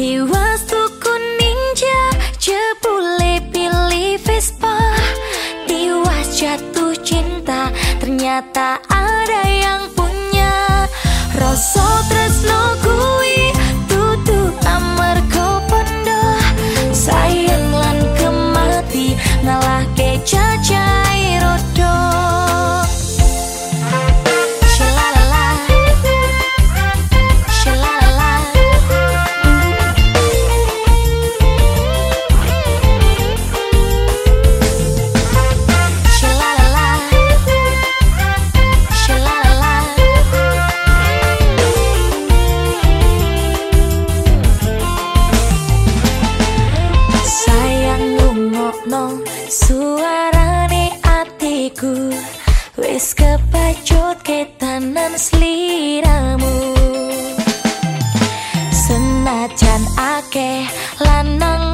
Tiwas tuku ninja Jebule pilih Vespa. Tiwas jatuh cinta Ternyata ada yang punya. Rasa tresno Wis kepacut ketanan sliramu Senajan akeh lanang